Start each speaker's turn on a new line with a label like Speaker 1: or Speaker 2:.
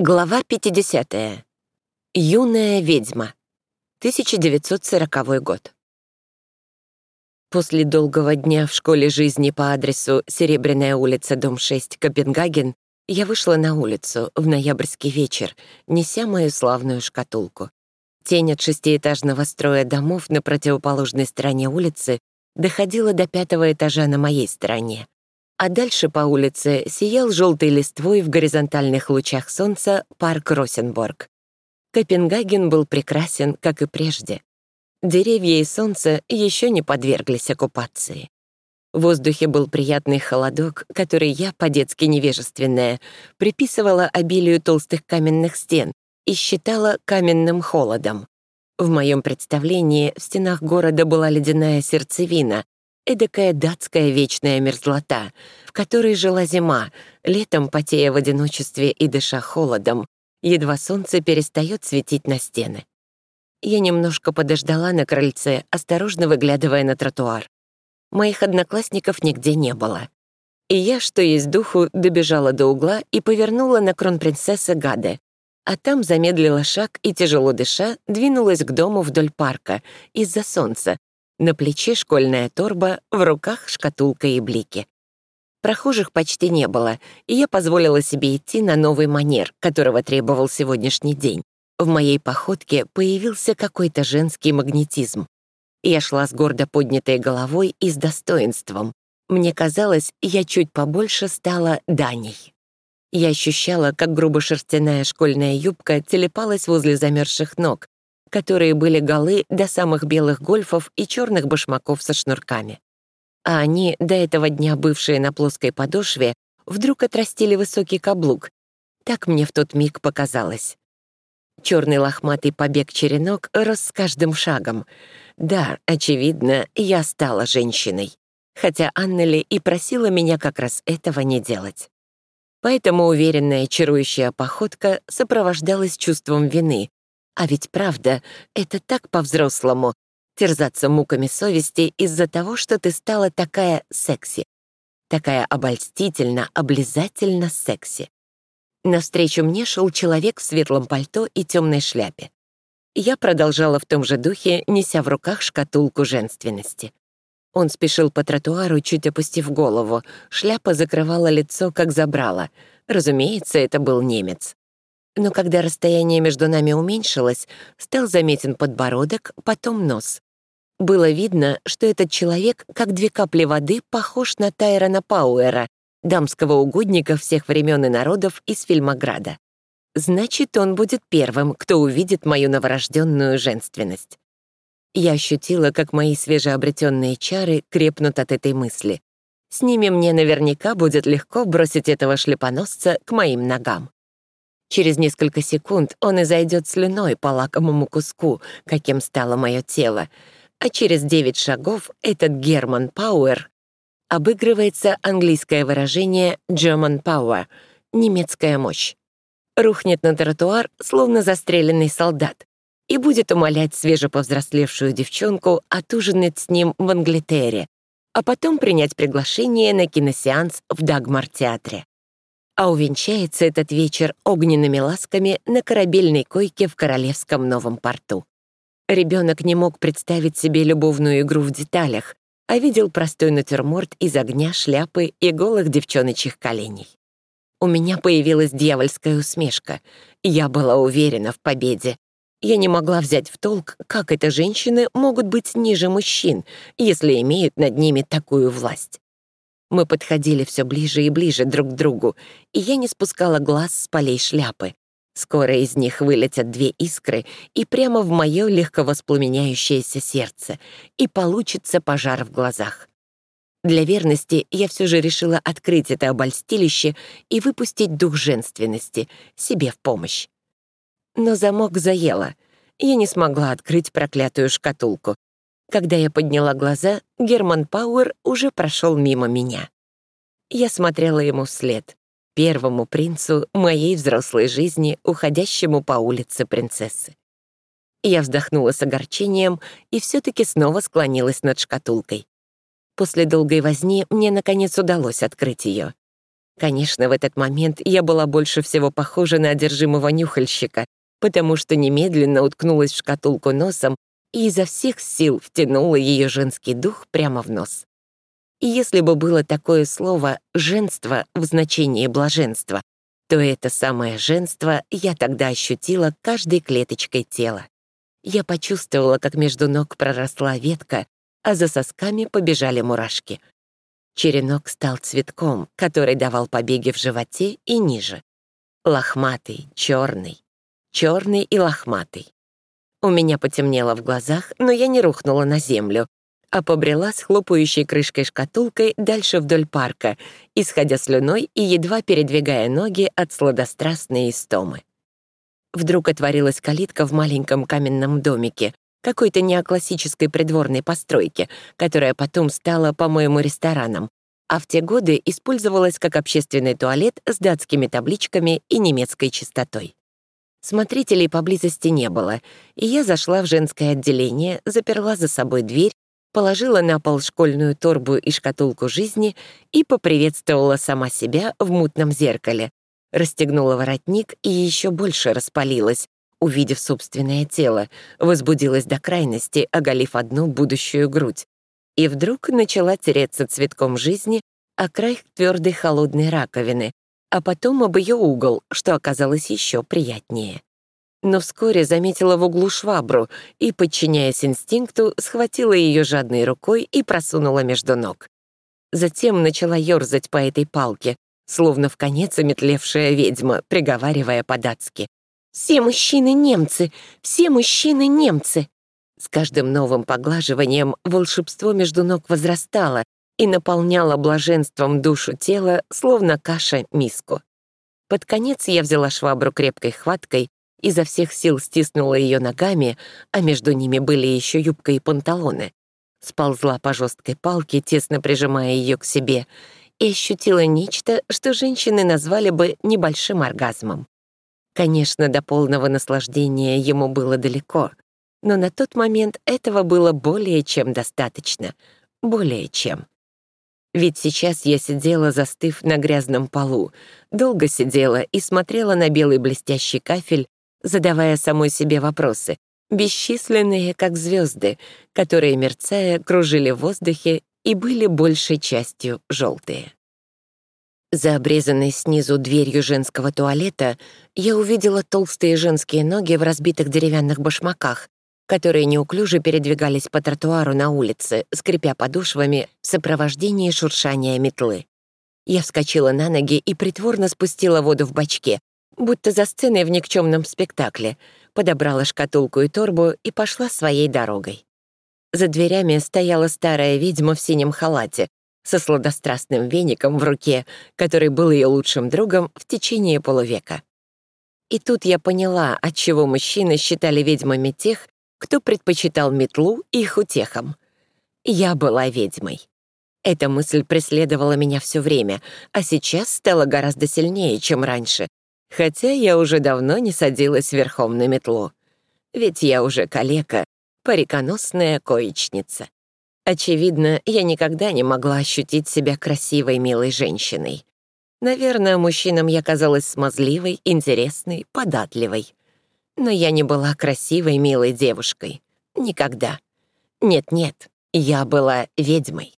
Speaker 1: Глава 50. Юная ведьма. 1940 год. После долгого дня в школе жизни по адресу Серебряная улица, дом 6, Копенгаген, я вышла на улицу в ноябрьский вечер, неся мою славную шкатулку. Тень от шестиэтажного строя домов на противоположной стороне улицы доходила до пятого этажа на моей стороне а дальше по улице сиял желтой листвой в горизонтальных лучах солнца парк Росенборг. Копенгаген был прекрасен, как и прежде. Деревья и солнце еще не подверглись оккупации. В воздухе был приятный холодок, который я, по-детски невежественная, приписывала обилию толстых каменных стен и считала каменным холодом. В моем представлении в стенах города была ледяная сердцевина, эдакая датская вечная мерзлота, в которой жила зима, летом потея в одиночестве и дыша холодом, едва солнце перестает светить на стены. Я немножко подождала на крыльце, осторожно выглядывая на тротуар. Моих одноклассников нигде не было. И я, что есть духу, добежала до угла и повернула на кронпринцессы Гаде, а там замедлила шаг и, тяжело дыша, двинулась к дому вдоль парка из-за солнца, на плече школьная торба, в руках шкатулка и блики. Прохожих почти не было, и я позволила себе идти на новый манер, которого требовал сегодняшний день. В моей походке появился какой-то женский магнетизм. Я шла с гордо поднятой головой и с достоинством. Мне казалось, я чуть побольше стала Даней. Я ощущала, как грубо-шерстяная школьная юбка телепалась возле замерзших ног, которые были голы до самых белых гольфов и черных башмаков со шнурками. А они, до этого дня бывшие на плоской подошве, вдруг отрастили высокий каблук. Так мне в тот миг показалось. Черный лохматый побег-черенок рос с каждым шагом. Да, очевидно, я стала женщиной. Хотя Аннели и просила меня как раз этого не делать. Поэтому уверенная чарующая походка сопровождалась чувством вины, а ведь правда, это так по-взрослому — терзаться муками совести из-за того, что ты стала такая секси. Такая обольстительно, облизательно секси. Навстречу мне шел человек в светлом пальто и темной шляпе. Я продолжала в том же духе, неся в руках шкатулку женственности. Он спешил по тротуару, чуть опустив голову. Шляпа закрывала лицо, как забрала. Разумеется, это был немец но когда расстояние между нами уменьшилось, стал заметен подбородок, потом нос. Было видно, что этот человек, как две капли воды, похож на Тайрона Пауэра, дамского угодника всех времен и народов из фильмограда. Значит, он будет первым, кто увидит мою новорожденную женственность. Я ощутила, как мои свежеобретенные чары крепнут от этой мысли. С ними мне наверняка будет легко бросить этого шлепоносца к моим ногам. Через несколько секунд он и зайдет слюной по лакомому куску, каким стало мое тело, а через девять шагов этот Герман Пауэр обыгрывается английское выражение German Power — немецкая мощь. Рухнет на тротуар, словно застреленный солдат, и будет умолять свежеповзрослевшую девчонку отужинать с ним в Англитере, а потом принять приглашение на киносеанс в Дагмар-театре а увенчается этот вечер огненными ласками на корабельной койке в Королевском новом порту. Ребенок не мог представить себе любовную игру в деталях, а видел простой натюрморт из огня, шляпы и голых девчоночьих коленей. У меня появилась дьявольская усмешка. Я была уверена в победе. Я не могла взять в толк, как это женщины могут быть ниже мужчин, если имеют над ними такую власть. Мы подходили все ближе и ближе друг к другу, и я не спускала глаз с полей шляпы. Скоро из них вылетят две искры и прямо в мое легко воспламеняющееся сердце, и получится пожар в глазах. Для верности я все же решила открыть это обольстилище и выпустить дух женственности себе в помощь. Но замок заело. Я не смогла открыть проклятую шкатулку, когда я подняла глаза, Герман Пауэр уже прошел мимо меня. Я смотрела ему вслед, первому принцу моей взрослой жизни, уходящему по улице принцессы. Я вздохнула с огорчением и все-таки снова склонилась над шкатулкой. После долгой возни мне, наконец, удалось открыть ее. Конечно, в этот момент я была больше всего похожа на одержимого нюхальщика, потому что немедленно уткнулась в шкатулку носом и изо всех сил втянула ее женский дух прямо в нос. Если бы было такое слово «женство» в значении блаженства, то это самое женство я тогда ощутила каждой клеточкой тела. Я почувствовала, как между ног проросла ветка, а за сосками побежали мурашки. Черенок стал цветком, который давал побеги в животе и ниже. Лохматый, черный, черный и лохматый. У меня потемнело в глазах, но я не рухнула на землю, а побрела с хлопающей крышкой шкатулкой дальше вдоль парка, исходя слюной и едва передвигая ноги от сладострастной истомы. Вдруг отворилась калитка в маленьком каменном домике, какой-то неоклассической придворной постройки, которая потом стала, по-моему, рестораном, а в те годы использовалась как общественный туалет с датскими табличками и немецкой чистотой. Смотрителей поблизости не было, и я зашла в женское отделение, заперла за собой дверь, положила на пол школьную торбу и шкатулку жизни и поприветствовала сама себя в мутном зеркале, расстегнула воротник и еще больше распалилась, увидев собственное тело, возбудилась до крайности, оголив одну будущую грудь. И вдруг начала тереться цветком жизни о край твердой холодной раковины, а потом об ее угол, что оказалось еще приятнее. Но вскоре заметила в углу швабру и, подчиняясь инстинкту, схватила ее жадной рукой и просунула между ног. Затем начала ерзать по этой палке, словно в конец ометлевшая ведьма, приговаривая по-датски. «Все мужчины немцы! Все мужчины немцы!» С каждым новым поглаживанием волшебство между ног возрастало и наполняло блаженством душу тела, словно каша миску. Под конец я взяла швабру крепкой хваткой, изо всех сил стиснула ее ногами, а между ними были еще юбка и панталоны. Сползла по жесткой палке, тесно прижимая ее к себе, и ощутила нечто, что женщины назвали бы небольшим оргазмом. Конечно, до полного наслаждения ему было далеко, но на тот момент этого было более чем достаточно. Более чем. Ведь сейчас я сидела, застыв на грязном полу, долго сидела и смотрела на белый блестящий кафель, задавая самой себе вопросы, бесчисленные, как звезды, которые, мерцая, кружили в воздухе и были большей частью желтые. За обрезанной снизу дверью женского туалета я увидела толстые женские ноги в разбитых деревянных башмаках, которые неуклюже передвигались по тротуару на улице, скрипя подошвами в сопровождении шуршания метлы. Я вскочила на ноги и притворно спустила воду в бачке, будто за сценой в никчемном спектакле, подобрала шкатулку и торбу и пошла своей дорогой. За дверями стояла старая ведьма в синем халате со сладострастным веником в руке, который был ее лучшим другом в течение полувека. И тут я поняла, отчего мужчины считали ведьмами тех, кто предпочитал метлу их утехам. Я была ведьмой. Эта мысль преследовала меня все время, а сейчас стала гораздо сильнее, чем раньше, хотя я уже давно не садилась верхом на метлу. Ведь я уже калека, париконосная коечница. Очевидно, я никогда не могла ощутить себя красивой, милой женщиной. Наверное, мужчинам я казалась смазливой, интересной, податливой. Но я не была красивой, милой девушкой. Никогда. Нет-нет, я была ведьмой.